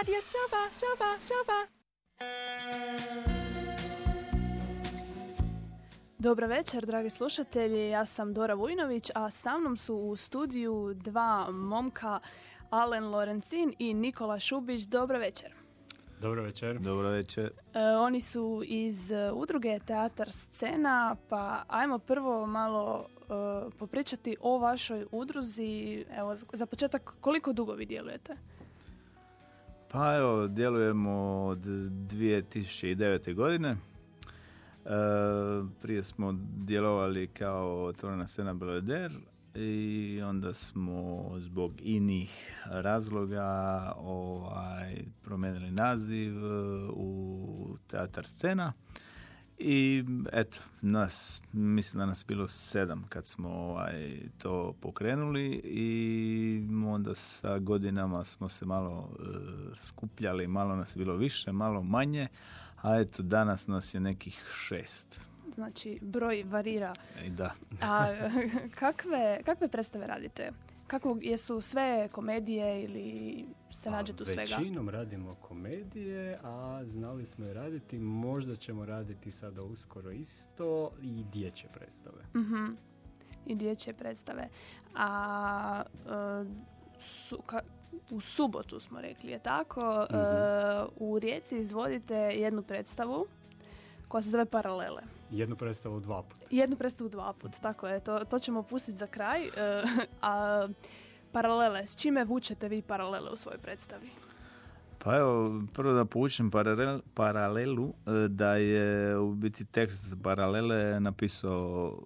Radio Soba, Soba, Soba. Dobro večer, dragi slušatelji. Ja sam Dora Vujnović, a sa mnom su u studiju dva momka, Alen Lorencin i Nikola Šubić. Dobro večer. Dobro večer. Dobro večer. E, oni su iz e, udruge Teatar Scena, pa ajmo prvo malo e, popričati o vašoj udruzi. Evo, za početak, koliko dugo vi djelujete? Pa evo, djelujemo od 2009. godine. E, prije smo djelovali kao otvorena scena Belvedere i onda smo zbog inih razloga ovaj, promijenili naziv e, u teatar scena. I eto, nas, mislim da nas bilo sedam kad smo ovaj, to pokrenuli i onda sa godinama smo se malo e, skupljali, malo nas je bilo više, malo manje, a eto danas nas je nekih šest. Znači, broj varira. I da. A kakve, kakve predstave radite? Kako, jesu sve komedije ili se nađe tu svega? Većinom radimo komedije, a znali smo i raditi, možda ćemo raditi sada uskoro isto i dječje predstave. Mhm. I dječje predstave. A e, su, ka- u subotu smo rekli, je tako? E, Mhm. u Rijeci izvodite jednu predstavu koja se zove Paralele. Jednu predstavu dva puta. Jednu predstavu dva put, tako je, to, to ćemo pustiti za kraj. E, a paralele, s čime vučete vi paralele u svojoj predstavi? Pa evo, prvo da poučem paralel, paralelu, e, da je u biti tekst paralele napisao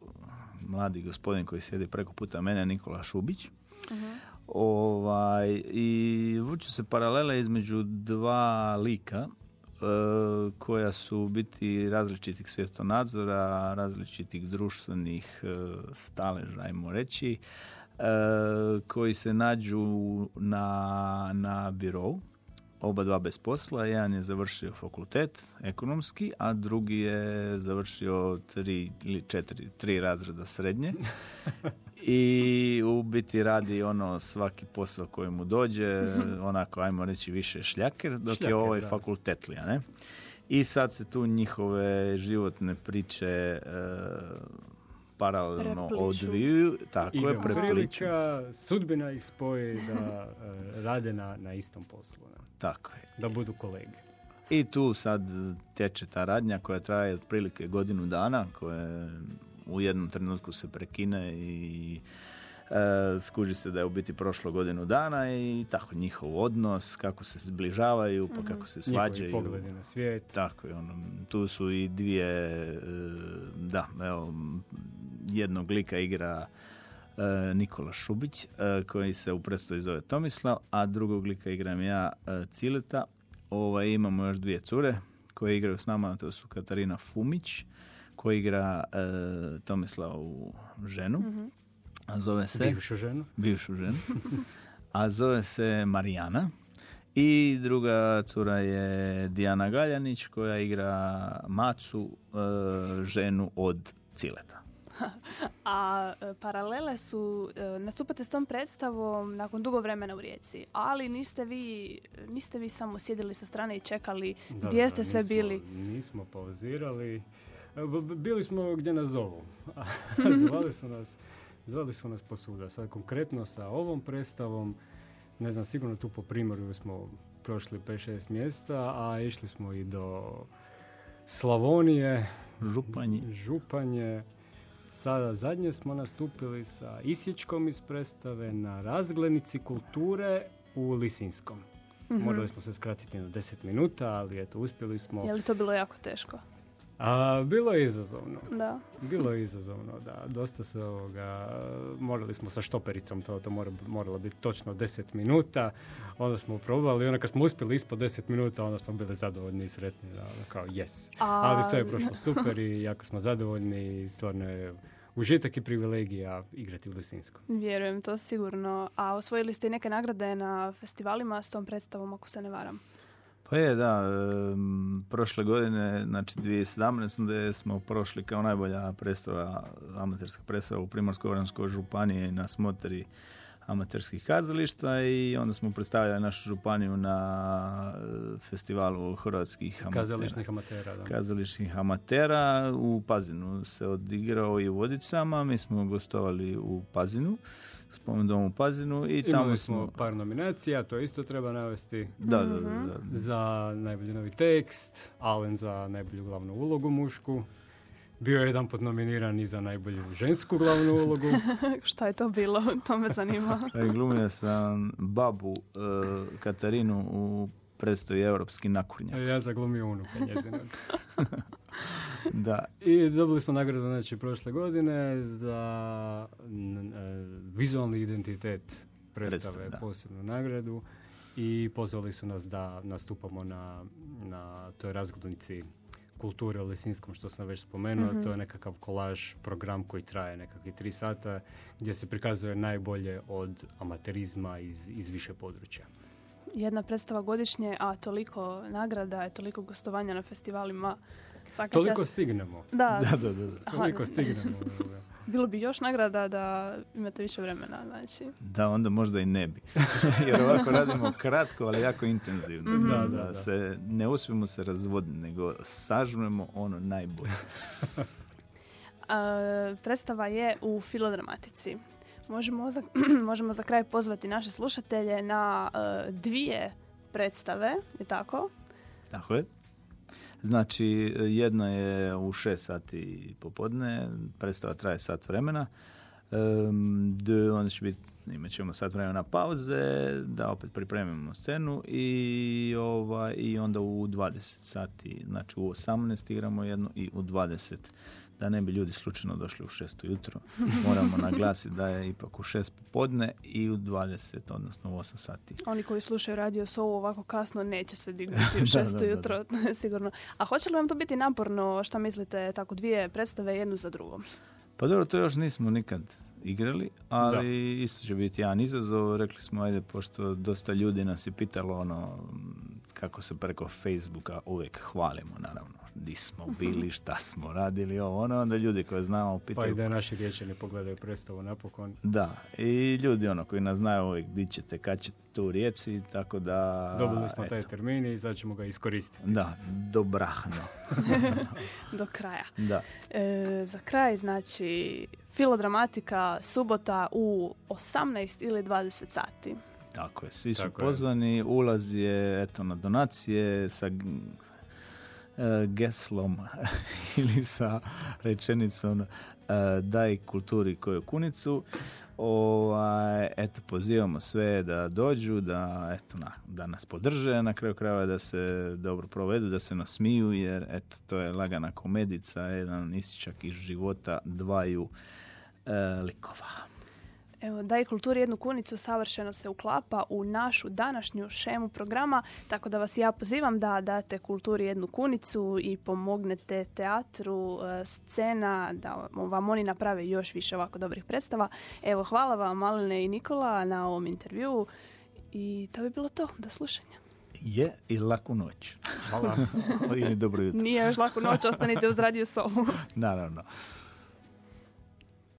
mladi gospodin koji sjedi preko puta mene, Nikola Šubić. Ovaj, I vuču se paralele između dva lika koja su biti različitih svjestonadzora, različitih društvenih e, staleža, ajmo reći, e, koji se nađu na, na birovu oba dva bez posla. Jedan je završio fakultet ekonomski, a drugi je završio tri ili četiri, tri razreda srednje. I u biti radi ono svaki posao koji mu dođe, onako ajmo reći više šljaker, dok je Šljaker, ovaj da. fakultetlija, ne? I sad se tu njihove životne priče e, paralelno Prepliču. odviju, tako je, Igrom prepliču. sudbina ih spoji da e, rade na, na istom poslu, da, Tako je. da budu kolege. I tu sad teče ta radnja koja traje otprilike godinu dana, koja u jednom trenutku se prekine i e, skuži se da je u biti prošlo godinu dana i tako njihov odnos, kako se zbližavaju, pa kako se svađaju. Njihovi pogledi na svijet. Tako je, ono, tu su i dvije, e, da, evo, jednog lika igra e, Nikola Šubić, e, koji se u predstavi zove Tomislav, a drugog lika igram ja, e, Cileta. Ovaj, imamo još dvije cure koje igraju s nama, to su Katarina Fumić, koja igra e, Tomislavu ženu, a zove se Bivšu ženu. bivšu ženu, a zove se Marijana. I druga cura je Dijana Galjanić koja igra Macu, e, ženu od Cileta. A e, paralele su, e, nastupate s tom predstavom nakon dugo vremena u Rijeci, ali niste vi, niste vi samo sjedili sa strane i čekali Da, gdje da, ste sve nismo- bili. Nismo pauzirali. E, Bili smo gdje nas zovu. zvali su nas, zvali su nas posuda. Sad konkretno sa ovom predstavom, ne znam, sigurno tu po Primorju smo prošli 5-6 mjesta, a išli smo i do Slavonije, Županji. Županje. Sada zadnje smo nastupili sa Isječkom iz predstave na razglednici kulture u Lisinskom. Mhm. Morali smo se skratiti na 10 minuta, ali eto, uspjeli smo. Je li to bilo jako teško? A, bilo je izazovno. Da. Bilo je izazovno, da. Dosta se ovoga, morali smo sa štopericom, to, to mora, moralo biti točno 10 minuta. Onda smo probali, onda kad smo uspjeli ispod 10 minuta, onda smo bili zadovoljni i sretni, da, kao yes. A- Ali sve je prošlo super i jako smo zadovoljni i stvarno je užitak i privilegija igrati u Lisinskom. Vjerujem to sigurno. A osvojili ste i neke nagrade na festivalima s tom predstavom, ako se ne varam. Pa je, da, em, prošle godine, znači 2017. da smo prošli kao najbolja predstava, amaterska predstava u Primorsko-Goranskoj županiji na smotri amaterskih kazališta i onda smo predstavljali našu županiju na e, festivalu hrvatskih amatera. Kazališnih amatera, da. Kazališnih amatera. U Pazinu se odigrao i u Vodicama. Mi smo gostovali u Pazinu spomen domu u Pazinu i tamo Imali smo par nominacija, to isto treba navesti. Da, da, da, da. Za najbolji novi tekst, Alen za najbolju glavnu ulogu mušku. Bio je jedan pot nominiran i za najbolju žensku glavnu ulogu. Šta je to bilo? To me zanima. Glumio sam babu e, Katarinu u predstavi Europski nakurnjak. Ja zaglumio unuka njezinog. Da. I dobili smo nagradu znači prošle godine za e, vizualni identitet predstave, da. posebnu nagradu i pozvali su nas da nastupamo na, na toj razglednici kulture u Lisinskom što sam već spomenuo. Mhm. To je nekakav kolaž program koji traje nekakvih tri sata gdje se prikazuje najbolje od amaterizma iz, iz više područja. Jedna predstava godišnje, a toliko nagrada, toliko gostovanja na festivalima. Svaka Toliko čast. stignemo. Da, Da, da, da. da. Aha, Toliko stignemo. bilo bi još nagrada da imate više vremena, znači. Da, onda možda i ne bi. Jer ovako radimo kratko, ali jako intenzivno. Mhm. Da, da, da. Se, ne uspijemo se razvoditi, nego sažmemo ono najbolje. A, predstava je u filodramatici. Možemo za, možemo za kraj pozvati naše slušatelje na e, dvije predstave, je tako? Tako je. Znači, jedno je u 6 sati popodne, predstava traje sat vremena. Um, onda će biti, imat ćemo sat vremena pauze, da opet pripremimo scenu i, ovaj, i onda u 20 sati, znači u 18 igramo jednu i u 20 da ne bi ljudi slučajno došli u 6 ujutro. Moramo naglasiti da je ipak u 6 popodne i u 20, odnosno u 8 sati. Oni koji slušaju radio sovu ovako kasno neće se dignuti u Da, šestu da, da, jutro, sigurno. A hoće li vam to biti naporno, šta mislite, tako dvije predstave jednu za drugom? Pa dobro, to još nismo nikad igrali, ali isto će biti jedan izazov. Rekli smo, ajde, pošto dosta ljudi nas je pitalo ono, kako se preko Facebooka uvijek hvalimo, naravno. Di smo bili, šta smo radili, ovo, ono, onda ljudi koje znamo Pa pitaju. i da naši riječani pogledaju predstavu napokon. Da, i ljudi ono koji nas znaju uvijek di ćete, kad ćete tu u rijeci, tako da... Dobili smo taj eto, termin i sad ćemo ga iskoristiti. Da, dobrahno. Do kraja. Da. E, za kraj, znači, filodramatika, subota u 18 ili 20 sati. Tako je, svi su Tako je. pozvani, ulaz je eto na donacije sa geslom ili sa rečenicom e, daj kulturi koju kunicu. Ovaj, eto, pozivamo sve da dođu, da, eto, na, da nas podrže, na kraju krajeva da se dobro provedu, da se nasmiju, jer eto, to je lagana komedica, jedan isičak iz života dvaju e, likova. Evo, Daj kulturi jednu kunicu savršeno se uklapa u našu današnju šemu programa, tako da vas ja pozivam da date kulturi jednu kunicu i pomognete teatru, e, scena, da vam oni naprave još više ovako dobrih predstava. Evo, hvala vam Maline i Nikola na ovom intervjuu i to bi bilo to. Do slušanja. Je i laku noć. Hvala. Ili dobro jutro. Nije još laku noć, ostanite uz Radio Sovu. Naravno.